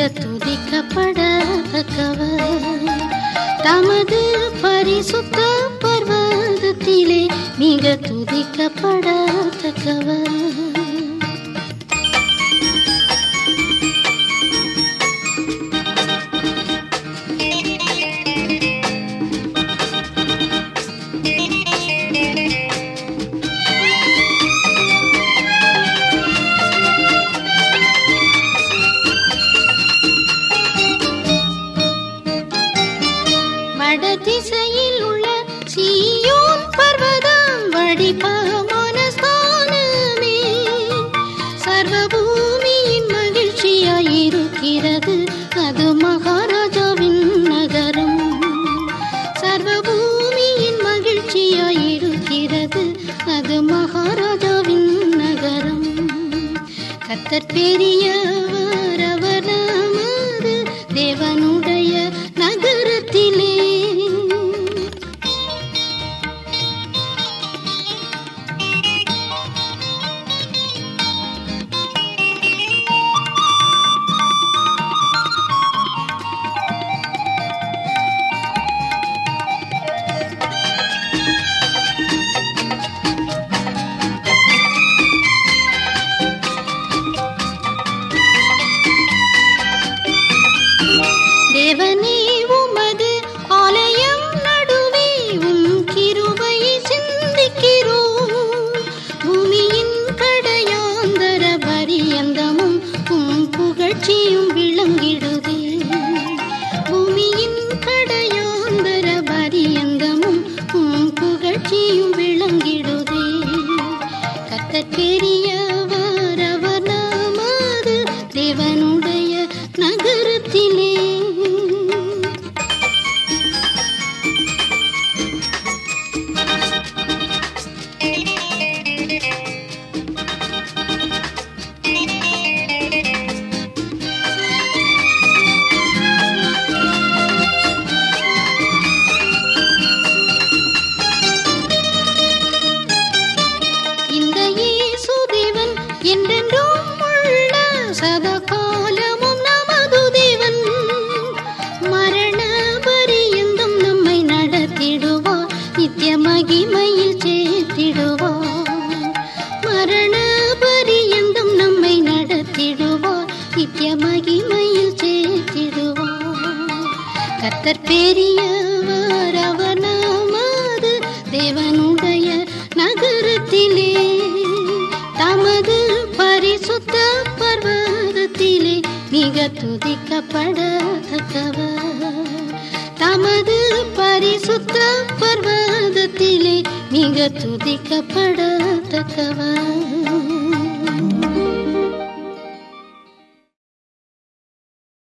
நீங்க துதிக்கப்படத்தக்கவர் தமது பரிசுத்த பர்வதத்திலே நீங்க துதிக்கப்படத்தக்கவர் வடதிசையில் உள்ள சீயோன் பர்வதம் வடிபகமான ஸ்தானமே சர்வபூமியின் மகிழ்ச்சியாயிருக்கிறது அது மகாராஜாவின் நகரம். சர்வபூமியின் மகிழ்ச்சியாயிருக்கிறது அது மகாராஜாவின் நகரம். கத்தர் பெரியவர் புகழ்ச்சியும் விளங்கிடுதே. பூமியின் கடையாந்தர பரியங்கமும் உன் புகழ்ச்சியும் விளங்கிடுதே. கத்தர் பெரியவர் அவர் நமது தேவனுடைய கத்தர் பெரியவர் அவர் தேவனுடைய நகரத்திலே. தமது பரிசுத்த பர்வதத்திலே மிக துதிக்கப்படத்தக்கவர். தமது பரிசுத்த பர்வதத்திலே மிக துதிக்கப்படத்தக்கவர்.